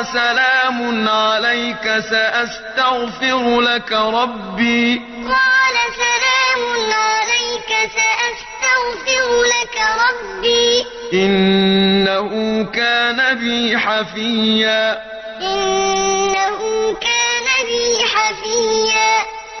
قال سلام عليك سأستغفر لك ربي. قال سلام عليك سأستغفر لك ربي. إنه كان بي حفيا. إنه